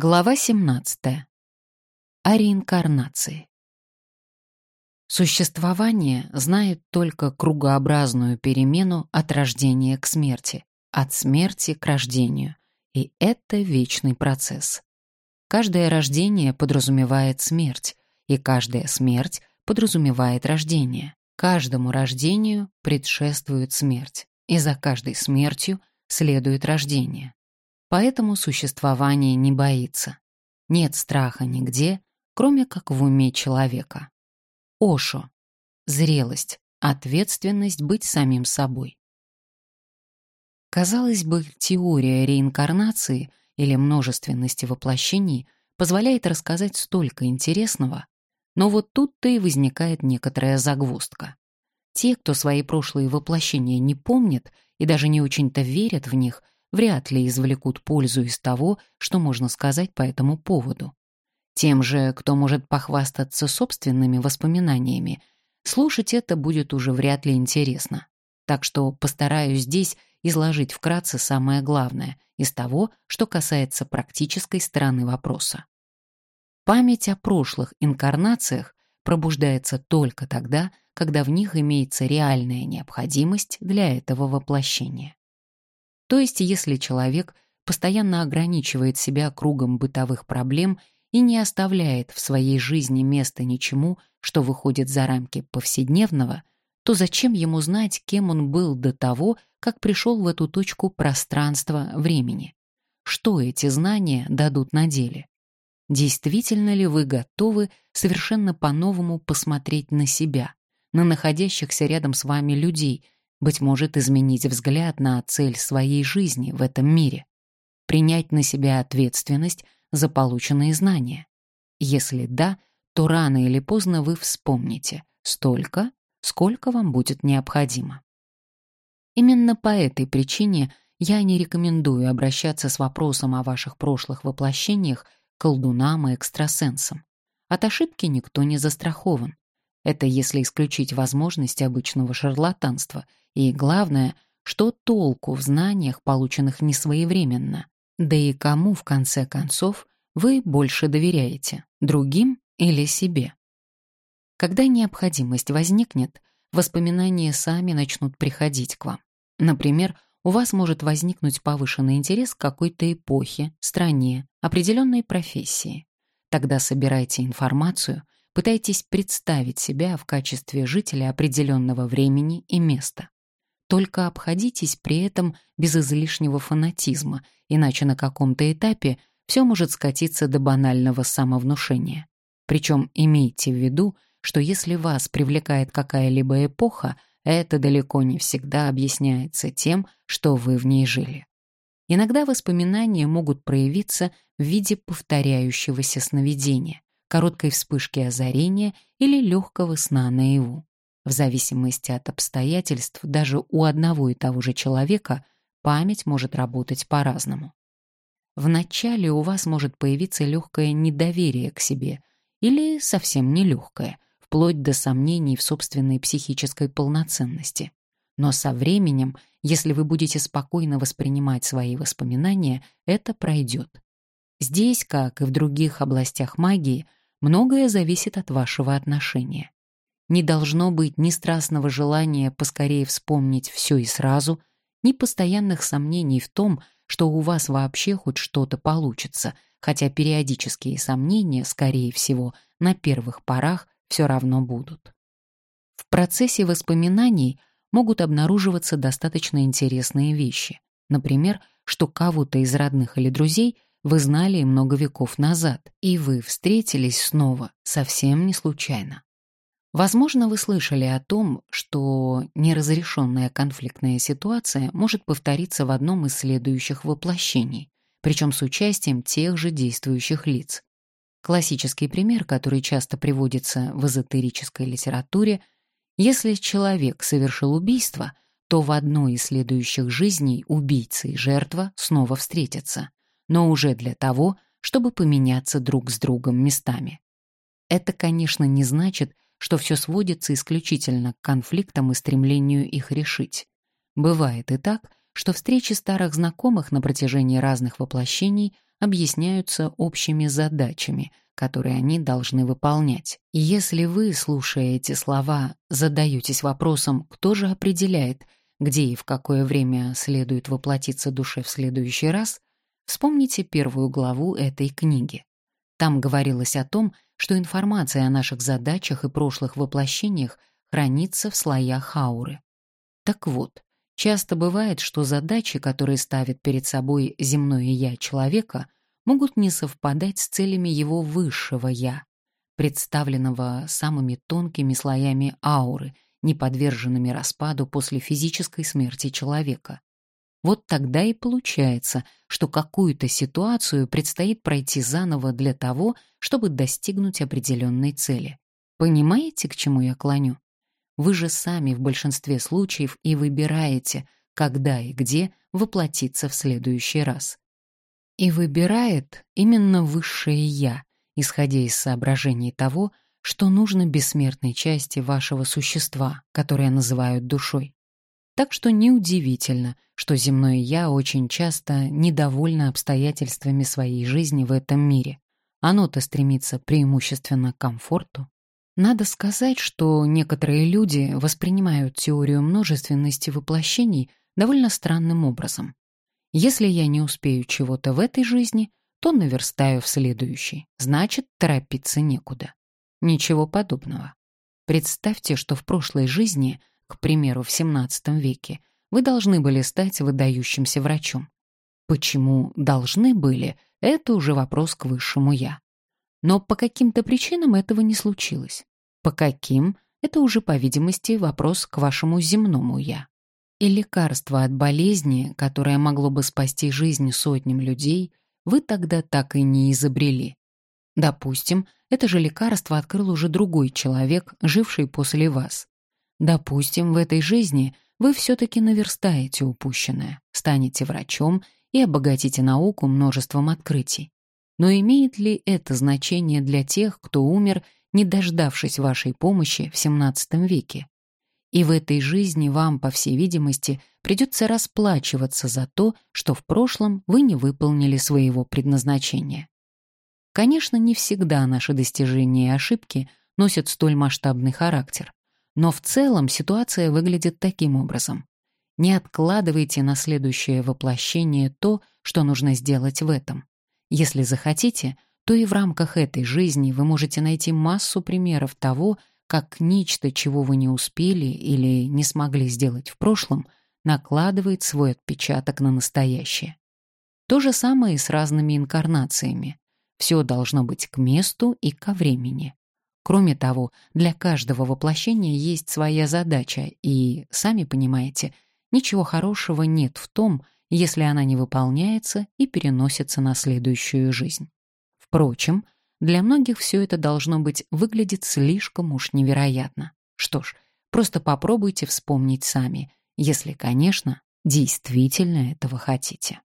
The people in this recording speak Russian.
Глава 17. О реинкарнации. Существование знает только кругообразную перемену от рождения к смерти, от смерти к рождению, и это вечный процесс. Каждое рождение подразумевает смерть, и каждая смерть подразумевает рождение. Каждому рождению предшествует смерть, и за каждой смертью следует рождение. Поэтому существование не боится. Нет страха нигде, кроме как в уме человека. Ошо. Зрелость, ответственность быть самим собой. Казалось бы, теория реинкарнации или множественности воплощений позволяет рассказать столько интересного, но вот тут-то и возникает некоторая загвоздка. Те, кто свои прошлые воплощения не помнят и даже не очень-то верят в них, вряд ли извлекут пользу из того, что можно сказать по этому поводу. Тем же, кто может похвастаться собственными воспоминаниями, слушать это будет уже вряд ли интересно. Так что постараюсь здесь изложить вкратце самое главное из того, что касается практической стороны вопроса. Память о прошлых инкарнациях пробуждается только тогда, когда в них имеется реальная необходимость для этого воплощения. То есть, если человек постоянно ограничивает себя кругом бытовых проблем и не оставляет в своей жизни места ничему, что выходит за рамки повседневного, то зачем ему знать, кем он был до того, как пришел в эту точку пространства времени? Что эти знания дадут на деле? Действительно ли вы готовы совершенно по-новому посмотреть на себя, на находящихся рядом с вами людей – быть может, изменить взгляд на цель своей жизни в этом мире, принять на себя ответственность за полученные знания. Если да, то рано или поздно вы вспомните столько, сколько вам будет необходимо. Именно по этой причине я не рекомендую обращаться с вопросом о ваших прошлых воплощениях к колдунам и экстрасенсам. От ошибки никто не застрахован. Это если исключить возможность обычного шарлатанства и главное, что толку в знаниях, полученных несвоевременно? Да и кому, в конце концов, вы больше доверяете, другим или себе? Когда необходимость возникнет, воспоминания сами начнут приходить к вам. Например, у вас может возникнуть повышенный интерес к какой-то эпохе, стране, определенной профессии. Тогда собирайте информацию, пытайтесь представить себя в качестве жителя определенного времени и места. Только обходитесь при этом без излишнего фанатизма, иначе на каком-то этапе все может скатиться до банального самовнушения. Причем имейте в виду, что если вас привлекает какая-либо эпоха, это далеко не всегда объясняется тем, что вы в ней жили. Иногда воспоминания могут проявиться в виде повторяющегося сновидения, короткой вспышки озарения или легкого сна наяву. В зависимости от обстоятельств даже у одного и того же человека память может работать по-разному. Вначале у вас может появиться легкое недоверие к себе или совсем нелегкое, вплоть до сомнений в собственной психической полноценности. Но со временем, если вы будете спокойно воспринимать свои воспоминания, это пройдет. Здесь, как и в других областях магии, многое зависит от вашего отношения. Не должно быть ни страстного желания поскорее вспомнить все и сразу, ни постоянных сомнений в том, что у вас вообще хоть что-то получится, хотя периодические сомнения, скорее всего, на первых порах все равно будут. В процессе воспоминаний могут обнаруживаться достаточно интересные вещи. Например, что кого-то из родных или друзей вы знали много веков назад, и вы встретились снова совсем не случайно. Возможно, вы слышали о том, что неразрешенная конфликтная ситуация может повториться в одном из следующих воплощений, причем с участием тех же действующих лиц. Классический пример, который часто приводится в эзотерической литературе, если человек совершил убийство, то в одной из следующих жизней убийца и жертва снова встретятся, но уже для того, чтобы поменяться друг с другом местами. Это, конечно, не значит, что все сводится исключительно к конфликтам и стремлению их решить. Бывает и так, что встречи старых знакомых на протяжении разных воплощений объясняются общими задачами, которые они должны выполнять. И если вы, слушая эти слова, задаетесь вопросом, кто же определяет, где и в какое время следует воплотиться душе в следующий раз, вспомните первую главу этой книги. Там говорилось о том, что информация о наших задачах и прошлых воплощениях хранится в слоях ауры. Так вот, часто бывает, что задачи, которые ставит перед собой земное «я» человека, могут не совпадать с целями его высшего «я», представленного самыми тонкими слоями ауры, не подверженными распаду после физической смерти человека. Вот тогда и получается, что какую-то ситуацию предстоит пройти заново для того, чтобы достигнуть определенной цели. Понимаете, к чему я клоню? Вы же сами в большинстве случаев и выбираете, когда и где воплотиться в следующий раз. И выбирает именно высшее «я», исходя из соображений того, что нужно бессмертной части вашего существа, которое называют душой. Так что неудивительно, что земное «я» очень часто недовольно обстоятельствами своей жизни в этом мире. Оно-то стремится преимущественно к комфорту, надо сказать, что некоторые люди воспринимают теорию множественности воплощений довольно странным образом. Если я не успею чего-то в этой жизни, то наверстаю в следующей. Значит, торопиться некуда. Ничего подобного. Представьте, что в прошлой жизни, к примеру, в XVII веке, вы должны были стать выдающимся врачом. Почему должны были, это уже вопрос к высшему «я». Но по каким-то причинам этого не случилось. По каким — это уже, по видимости, вопрос к вашему земному «я». И лекарство от болезни, которое могло бы спасти жизнь сотням людей, вы тогда так и не изобрели. Допустим, это же лекарство открыл уже другой человек, живший после вас. Допустим, в этой жизни вы все-таки наверстаете упущенное, станете врачом и обогатите науку множеством открытий. Но имеет ли это значение для тех, кто умер, не дождавшись вашей помощи в XVII веке? И в этой жизни вам, по всей видимости, придется расплачиваться за то, что в прошлом вы не выполнили своего предназначения. Конечно, не всегда наши достижения и ошибки носят столь масштабный характер, но в целом ситуация выглядит таким образом. Не откладывайте на следующее воплощение то, что нужно сделать в этом. Если захотите, то и в рамках этой жизни вы можете найти массу примеров того, как нечто, чего вы не успели или не смогли сделать в прошлом, накладывает свой отпечаток на настоящее. То же самое и с разными инкарнациями. Все должно быть к месту и ко времени. Кроме того, для каждого воплощения есть своя задача, и, сами понимаете, ничего хорошего нет в том, если она не выполняется и переносится на следующую жизнь. Впрочем, для многих все это должно быть выглядит слишком уж невероятно. Что ж, просто попробуйте вспомнить сами, если, конечно, действительно этого хотите.